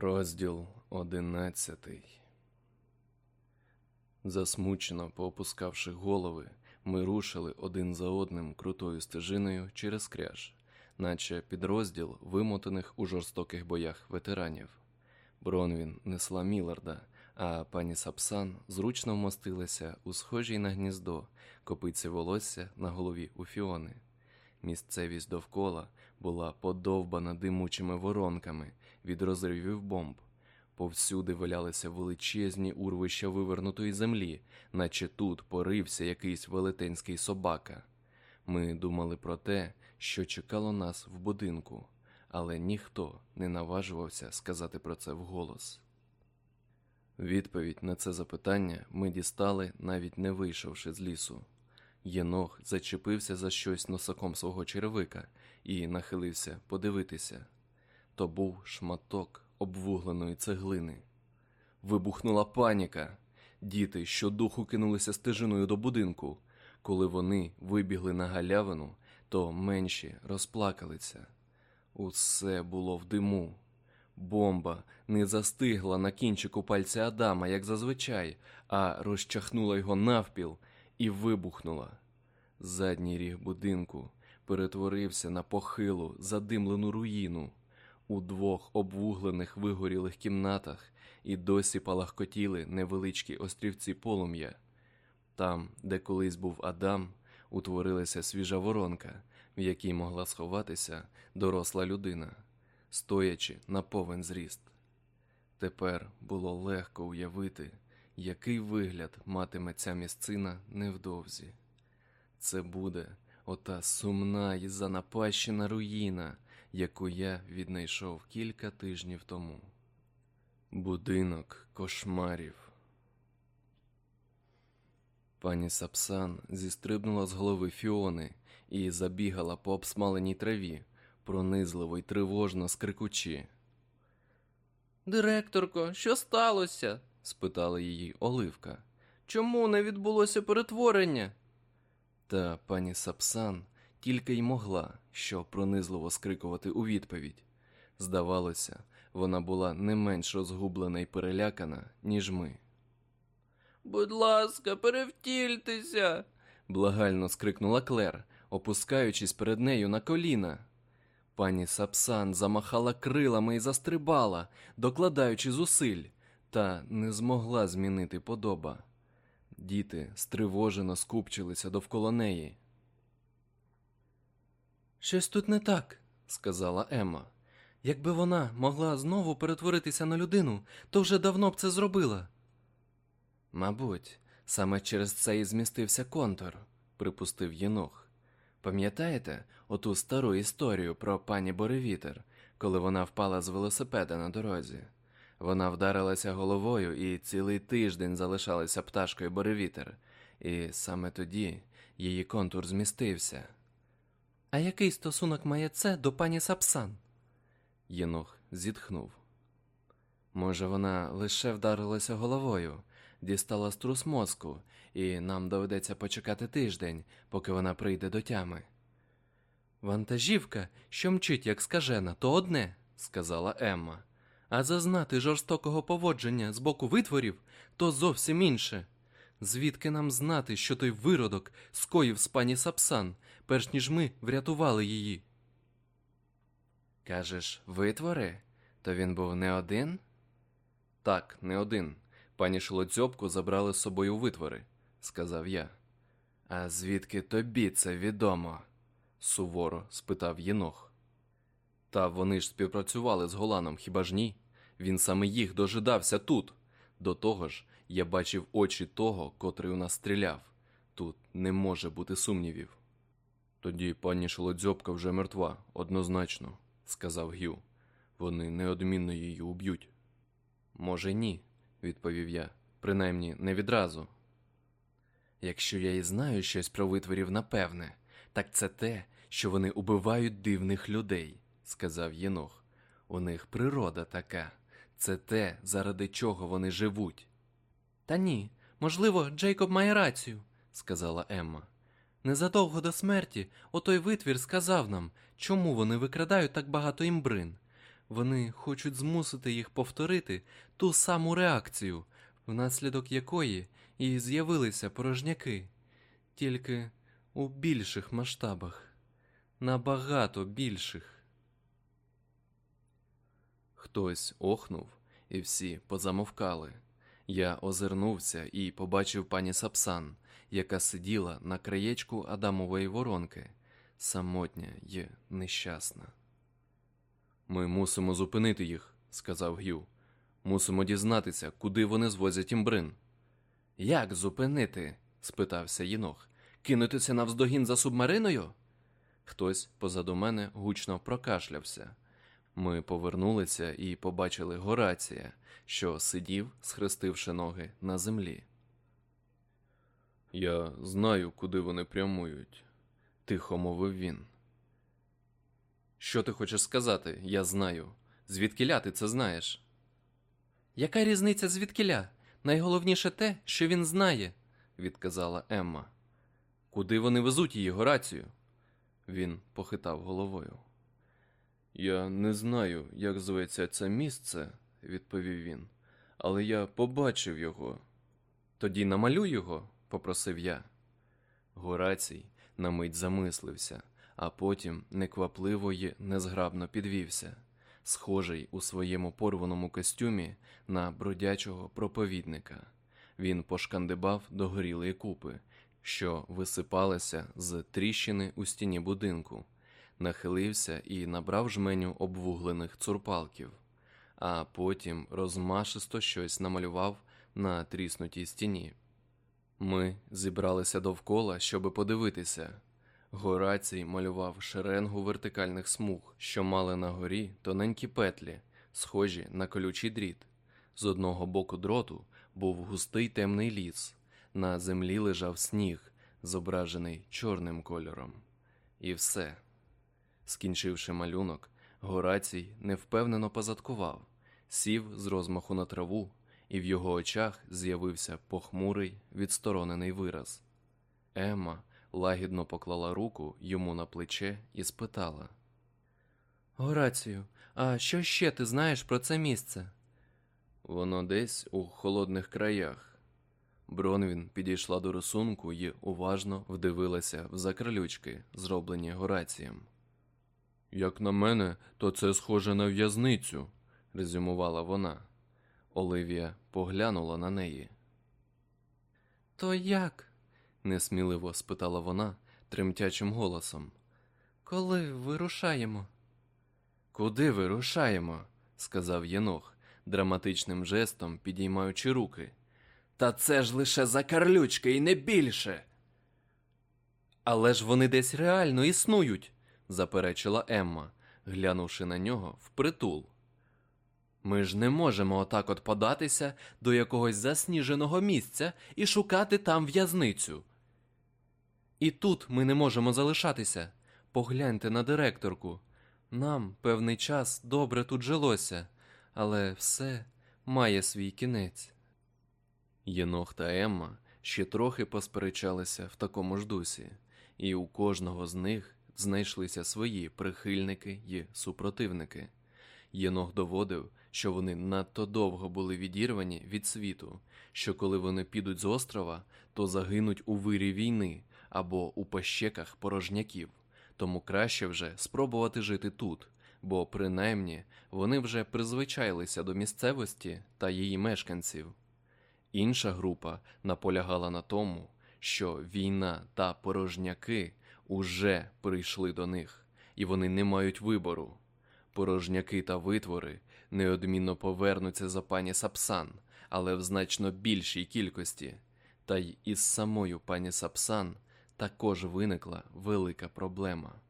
Розділ одинадцятий. Засмучено поопускавши голови, ми рушили один за одним крутою стежиною через кряж, наче підрозділ вимотаних у жорстоких боях ветеранів. Бронвін несла Міларда, а пані Сапсан зручно вмостилася у схожій на гніздо, копиці волосся на голові у Фіони. Місцевість довкола була подовбана димучими воронками від розривів бомб. Повсюди валялися величезні урвища вивернутої землі, наче тут порився якийсь велетенський собака. Ми думали про те, що чекало нас в будинку, але ніхто не наважувався сказати про це вголос. Відповідь на це запитання ми дістали, навіть не вийшовши з лісу. Єнох зачепився за щось носаком свого черевика і нахилився подивитися. То був шматок обвугленої цеглини. Вибухнула паніка. Діти щодуху кинулися стежиною до будинку. Коли вони вибігли на галявину, то менші розплакалися. Усе було в диму. Бомба не застигла на кінчику пальця Адама, як зазвичай, а розчахнула його навпіл і вибухнула. Задній ріг будинку перетворився на похилу, задимлену руїну. У двох обвуглених вигорілих кімнатах і досі палахкотіли невеличкі острівці полум'я. Там, де колись був Адам, утворилася свіжа воронка, в якій могла сховатися доросла людина, стоячи на повен зріст. Тепер було легко уявити, який вигляд матиме ця місцина невдовзі. Це буде ота сумна і занапащена руїна, яку я віднайшов кілька тижнів тому. Будинок кошмарів. Пані Сапсан зістрибнула з голови Фіони і забігала по обсмаленій траві, пронизливо й тривожно скрикучи. Директорко, що сталося? спитала її Оливка. Чому не відбулося перетворення? Та пані Сапсан тільки й могла що пронизливо скрикувати у відповідь. Здавалося, вона була не менш розгублена і перелякана, ніж ми. Будь ласка, перевтільтеся. Благально скрикнула Клер, опускаючись перед нею на коліна. Пані Сапсан замахала крилами і застрибала, докладаючи зусиль, та не змогла змінити подоба. Діти стривожено скупчилися довкола неї. Щось тут не так, сказала Емма. Якби вона могла знову перетворитися на людину, то вже давно б це зробила. Мабуть, саме через це і змістився контур, припустив Єнох. Пам'ятаєте оту стару історію про пані Боревітер, коли вона впала з велосипеда на дорозі? Вона вдарилася головою і цілий тиждень залишалася пташкою Боревітер, і саме тоді її контур змістився. А який стосунок має це до пані Сапсан? Єнох зітхнув. Може, вона лише вдарилася головою, дістала струс мозку, і нам доведеться почекати тиждень, поки вона прийде до тями. Вантажівка, що мчить, як скажена, то одне, сказала Емма, а зазнати жорстокого поводження з боку витворів то зовсім інше. Звідки нам знати, що той виродок скоїв з пані Сапсан, перш ніж ми врятували її? Кажеш, витвори? То він був не один? Так, не один. Пані Шолоцьопку забрали з собою витвори, сказав я. А звідки тобі це відомо? суворо спитав Єнох. Та вони ж співпрацювали з Голаном, хіба ж ні? Він саме їх дожидався тут. До того ж, я бачив очі того, котрий у нас стріляв. Тут не може бути сумнівів. Тоді пані Шолодзьобка вже мертва, однозначно, сказав Гю. Вони неодмінно її уб'ють. Може, ні, відповів я, принаймні не відразу. Якщо я і знаю щось про витворів, напевне, так це те, що вони убивають дивних людей, сказав Єнох. У них природа така, це те, заради чого вони живуть. Та ні, можливо, Джейкоб має рацію, сказала Емма. Незадовго до смерті отой витвір сказав нам, чому вони викрадають так багато імбрин. Вони хочуть змусити їх повторити ту саму реакцію, внаслідок якої і з'явилися порожняки, тільки у більших масштабах, набагато більших. Хтось охнув, і всі позамовкали. Я озирнувся і побачив пані Сапсан, яка сиділа на краєчку Адамової воронки, самотня й нещасна. Ми мусимо зупинити їх, сказав Гю. Мусимо дізнатися, куди вони звозять імбрин. Як зупинити? спитався Єнох. Кинутися навздогін за субмариною? Хтось позаду мене гучно прокашлявся. Ми повернулися і побачили Горація, що сидів, схрестивши ноги на землі. Я знаю, куди вони прямують, тихо мовив він. Що ти хочеш сказати? Я знаю. Звідкиля ти це знаєш? Яка різниця звідкиля? Найголовніше те, що він знає, відказала Емма. Куди вони везуть її, Горацію? Він похитав головою. Я не знаю, як зветься це місце, відповів він, але я побачив його. Тоді намалюй його, попросив я. Горацій на мить замислився, а потім неквапливо й незграбно підвівся, схожий у своєму порваному костюмі на бродячого проповідника. Він пошкандибав до горілої купи, що висипалася з тріщини у стіні будинку, нахилився і набрав жменю обвуглених цурпалків, а потім розмашисто щось намалював на тріснутій стіні. Ми зібралися довкола, щоби подивитися. Горацій малював шеренгу вертикальних смуг, що мали на горі тоненькі петлі, схожі на колючий дріт. З одного боку дроту був густий темний ліс, на землі лежав сніг, зображений чорним кольором. І все. Скінчивши малюнок, Горацій невпевнено позадкував, сів з розмаху на траву, і в його очах з'явився похмурий, відсторонений вираз. Емма лагідно поклала руку йому на плече і спитала: Горацію, а що ще ти знаєш про це місце? Воно десь у холодних краях. Бронвін підійшла до рисунку і уважно вдивилася в закрилючки, зроблені Горацієм. Як на мене, то це схоже на в'язницю, резюмувала вона. Оливія поглянула на неї. То як? несміливо спитала вона тремтячим голосом. Коли вирушаємо? Куди вирушаємо? сказав Єнох, драматичним жестом підіймаючи руки. Та це ж лише закарлючки і не більше. Але ж вони десь реально існують, заперечила Емма, глянувши на нього впритул. Ми ж не можемо отак от податися до якогось засніженого місця і шукати там в'язницю. І тут ми не можемо залишатися. Погляньте на директорку. Нам певний час добре тут жилося, але все має свій кінець. Єнох та Емма ще трохи посперечалися в такому ж дусі, і у кожного з них знайшлися свої прихильники й супротивники. Єнох доводив, що вони надто довго були відірвані від світу, що коли вони підуть з острова, то загинуть у вирі війни або у пащеках порожняків, тому краще вже спробувати жити тут, бо принаймні вони вже призвичайлися до місцевості та її мешканців. Інша група наполягала на тому, що війна та порожняки уже прийшли до них, і вони не мають вибору. Порожняки та витвори неодмінно повернуться за пані Сапсан, але в значно більшій кількості. Та й із самою пані Сапсан також виникла велика проблема.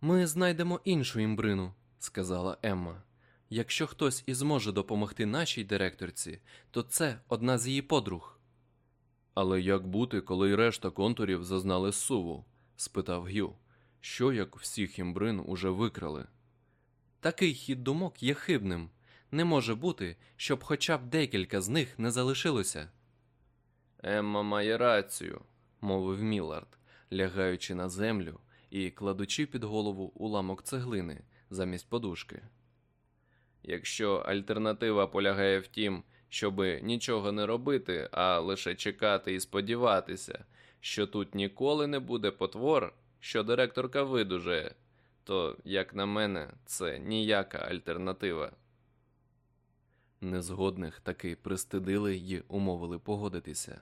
Ми знайдемо іншу імбрину, сказала Емма. Якщо хтось і зможе допомогти нашій директорці, то це одна з її подруг. Але як бути, коли й решта контурів зазнали суву? спитав Г'ю. Що як всіх імбрин уже викрали? Такий хід думок є хибним. Не може бути, щоб хоча б декілька з них не залишилося. Емма має рацію, мовив Мілард, лягаючи на землю і кладучи під голову уламок цеглини, замість подушки. Якщо альтернатива полягає в тім, щоби нічого не робити, а лише чекати і сподіватися, що тут ніколи не буде потвор, що директорка видужає, то, як на мене, це ніяка альтернатива. Незгодних таки пристидили й умовили погодитися.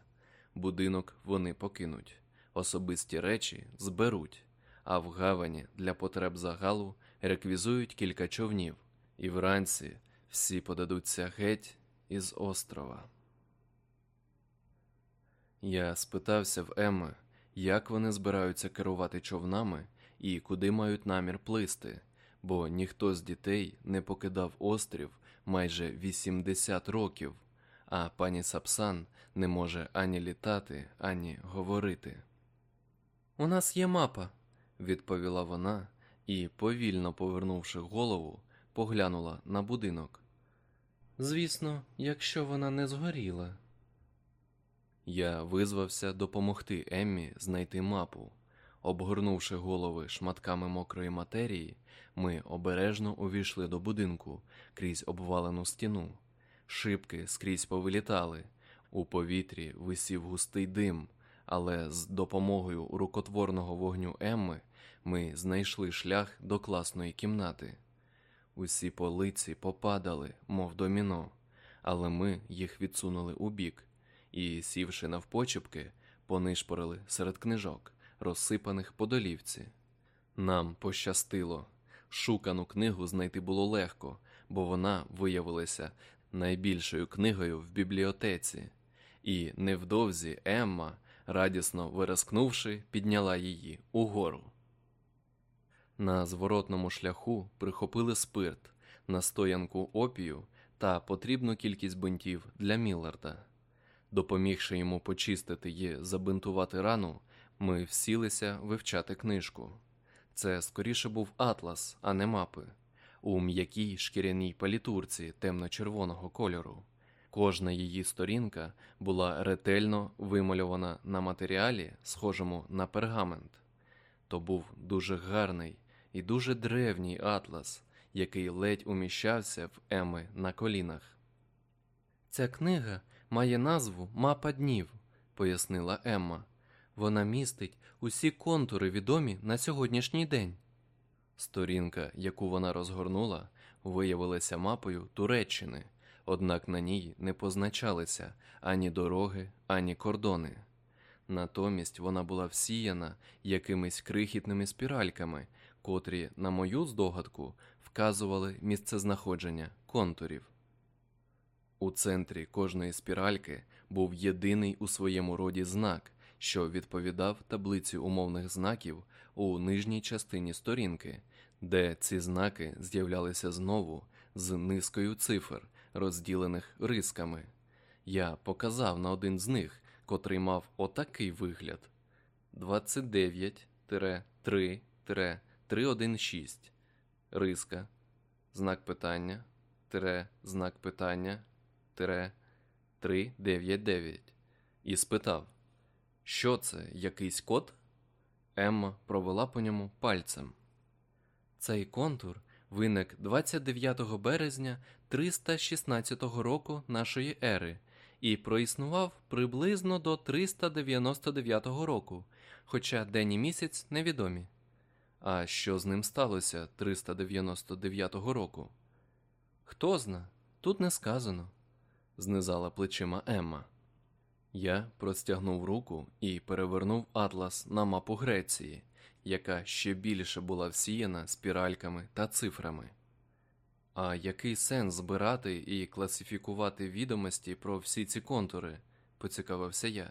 Будинок вони покинуть, особисті речі зберуть, а в гавані для потреб загалу реквізують кілька човнів, і вранці всі подадуться геть із острова. Я спитався в Еми, як вони збираються керувати човнами і куди мають намір плисти, бо ніхто з дітей не покидав острів майже 80 років, а пані Сапсан не може ані літати, ані говорити. У нас є мапа. Відповіла вона і, повільно повернувши голову, поглянула на будинок. Звісно, якщо вона не згоріла. Я визвався допомогти Еммі знайти мапу. Обгорнувши голови шматками мокрої матерії, ми обережно увійшли до будинку крізь обвалену стіну. Шибки скрізь повилітали. У повітрі висів густий дим, але з допомогою рукотворного вогню Емми ми знайшли шлях до класної кімнати. Усі полиці попадали, мов доміно, але ми їх відсунули убік і, сівши навпочепки, понишпорили серед книжок, розсипаних по долівці. Нам пощастило. Шукану книгу знайти було легко, бо вона виявилася найбільшою книгою в бібліотеці, і невдовзі Емма, радісно виразкнувши, підняла її угору. На зворотному шляху прихопили спирт, настоянку опію та потрібну кількість бинтів для Мілларда. Допомігши йому почистити і забинтувати рану, ми всілися вивчати книжку. Це скоріше був атлас, а не мапи, у м'якій шкіряній палітурці темно-червоного кольору. Кожна її сторінка була ретельно вимальована на матеріалі, схожому на пергамент. То був дуже гарний і дуже древній атлас, який ледь уміщався в Еми на колінах. Ця книга має назву Мапа днів, пояснила Емма. Вона містить усі контури відомі на сьогоднішній день. Сторінка, яку вона розгорнула, виявилася мапою Туреччини, однак на ній не позначалися ані дороги, ані кордони. Натомість вона була всіяна якимись крихітними спіральками, котрі, на мою здогадку, вказували місцезнаходження контурів. У центрі кожної спіральки був єдиний у своєму роді знак, що відповідав таблиці умовних знаків у нижній частині сторінки, де ці знаки з'являлися знову з низкою цифр, розділених рисками. Я показав на один з них, котрий мав отакий вигляд: 29-3-316. Риска, знак питання, тире, знак питання, тире 399. І спитав, що це, якийсь код? Емма провела по ньому пальцем. Цей контур виник 29 березня 316 року нашої ери і проіснував приблизно до 399 року, хоча день і місяць невідомі. А що з ним сталося 399 року? Хто зна, тут не сказано, знизала плечима Емма. Я простягнув руку і перевернув атлас на мапу Греції, яка ще більше була всіяна спіральками та цифрами. А який сенс збирати і класифікувати відомості про всі ці контури? поцікавився я.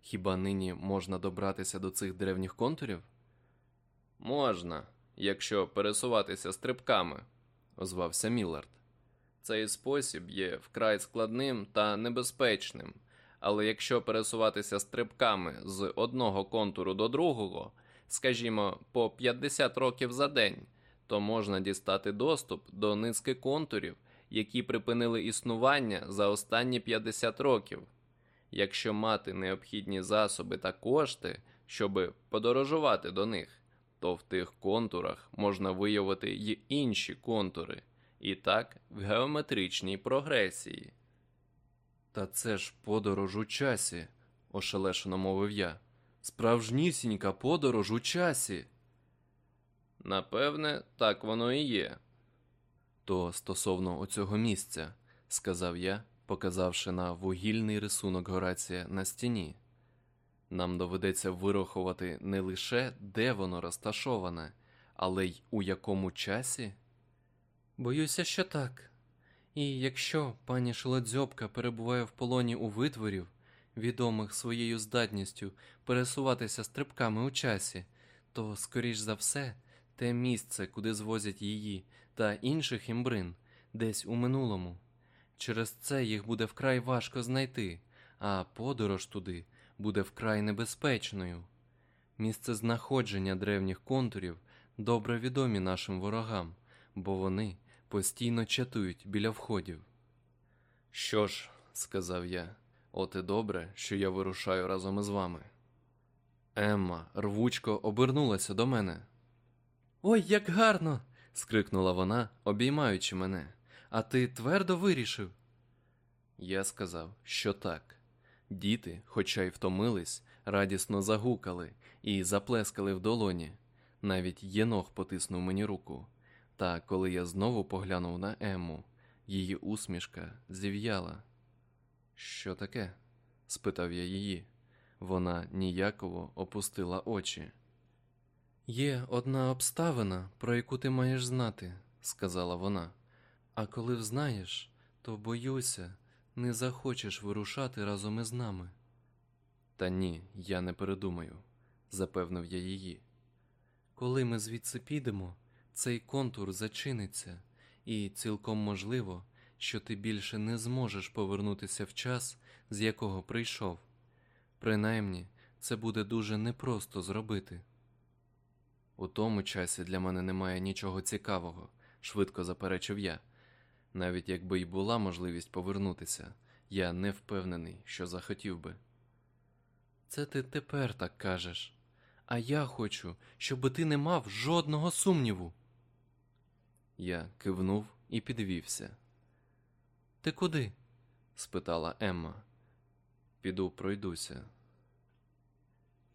Хіба нині можна добратися до цих древніх контурів? Можна, якщо пересуватися стрибками, озвався Міллард. Цей спосіб є вкрай складним та небезпечним, але якщо пересуватися стрибками з одного контуру до другого, скажімо, по 50 років за день, то можна дістати доступ до низки контурів, які припинили існування за останні 50 років. Якщо мати необхідні засоби та кошти, щоб подорожувати до них, то в тих контурах можна виявити й інші контури, і так в геометричній прогресії. Та це ж подорож у часі, ошелешено мовив я. Справжнісінька подорож у часі. Напевне, так воно і є. То стосовно оцього місця, сказав я, показавши на вугільний рисунок Горація на стіні. Нам доведеться вирахувати не лише де воно розташоване, але й у якому часі. Боюся, що так. І якщо пані Шелодзьобка перебуває в полоні у витворів, відомих своєю здатністю пересуватися стрибками у часі, то, скоріш за все, те місце, куди звозять її та інших імбрин, десь у минулому. Через це їх буде вкрай важко знайти, а подорож туди буде вкрай небезпечною. Місце знаходження древніх контурів добре відомі нашим ворогам, бо вони постійно чатують біля входів. Що ж, сказав я, от і добре, що я вирушаю разом із вами. Емма рвучко обернулася до мене. Ой, як гарно! скрикнула вона, обіймаючи мене. А ти твердо вирішив? Я сказав, що так. Діти, хоча й втомились, радісно загукали і заплескали в долоні. Навіть єнох потиснув мені руку. Та коли я знову поглянув на Емму, її усмішка зів'яла. Що таке? спитав я її. Вона ніяково опустила очі. Є одна обставина, про яку ти маєш знати, сказала вона. А коли взнаєш, то боюся, не захочеш вирушати разом із нами. Та ні, я не передумаю, запевнив я її. Коли ми звідси підемо, цей контур зачиниться, і цілком можливо, що ти більше не зможеш повернутися в час, з якого прийшов. Принаймні, це буде дуже непросто зробити. У тому часі для мене немає нічого цікавого, швидко заперечив я. Навіть якби й була можливість повернутися, я не впевнений, що захотів би. Це ти тепер так кажеш, а я хочу, щоб ти не мав жодного сумніву. Я кивнув і підвівся. Ти куди? спитала Емма. Піду пройдуся.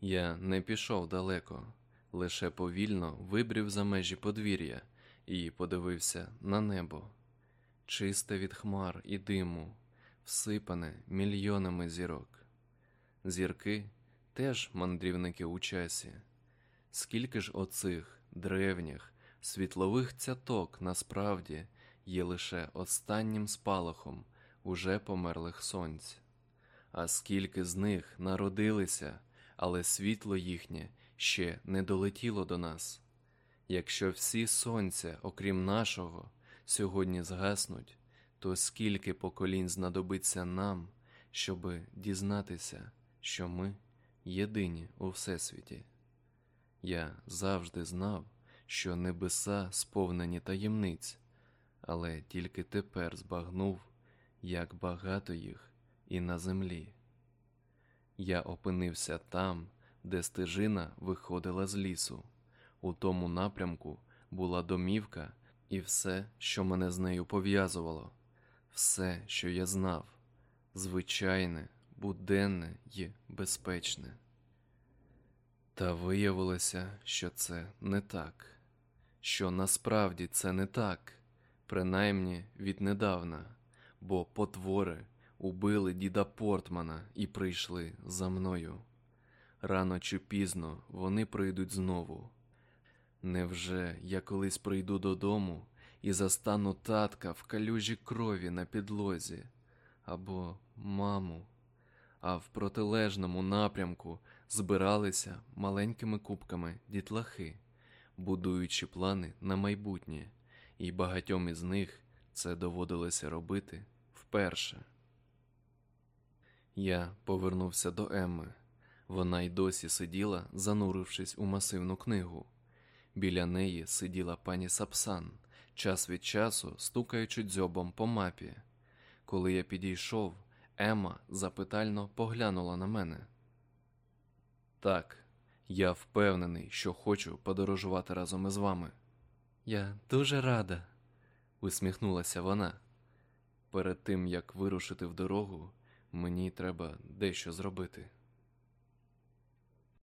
Я не пішов далеко, лише повільно вибрів за межі подвір'я і подивився на небо, чисте від хмар і диму, всипане мільйонами зірок. Зірки теж мандрівники у часі. Скільки ж оцих древніх, світлових цяток насправді є лише останнім спалахом уже померлих сонць, а скільки з них народилися, але світло їхнє ще не долетіло до нас. Якщо всі сонця, окрім нашого, сьогодні згаснуть, то скільки поколінь знадобиться нам, щоби дізнатися, що ми єдині у Всесвіті? Я завжди знав, що небеса сповнені таємниць, але тільки тепер збагнув, як багато їх і на землі. Я опинився там, де стежина виходила з лісу. У тому напрямку була домівка і все, що мене з нею пов'язувало, все, що я знав, звичайне, буденне і безпечне. Та виявилося, що це не так, що насправді це не так, принаймні віднедавна, бо потвори убили діда Портмана і прийшли за мною. Рано чи пізно вони прийдуть знову. Невже я колись прийду додому і застану татка в калюжі крові на підлозі або маму, а в протилежному напрямку збиралися маленькими кубками дітлахи, будуючи плани на майбутнє, і багатьом із них це доводилося робити вперше. Я повернувся до Емми. Вона й досі сиділа, занурившись у масивну книгу. Біля неї сиділа пані Сапсан, час від часу стукаючи дзьобом по мапі. Коли я підійшов, Емма запитально поглянула на мене. Так, Я впевнений, що хочу подорожувати разом із вами. Я дуже рада. усміхнулася вона. Перед тим як вирушити в дорогу, мені треба дещо зробити.